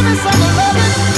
Give me some loving.